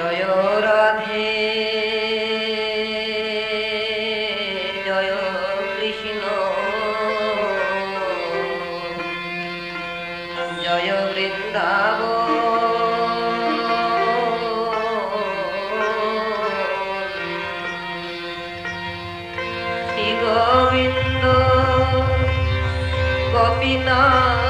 Joy Radhe Joy Krishna. Joy বৃন্দাব Govinda Gopinath.